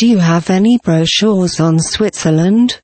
Do you have any brochures on Switzerland?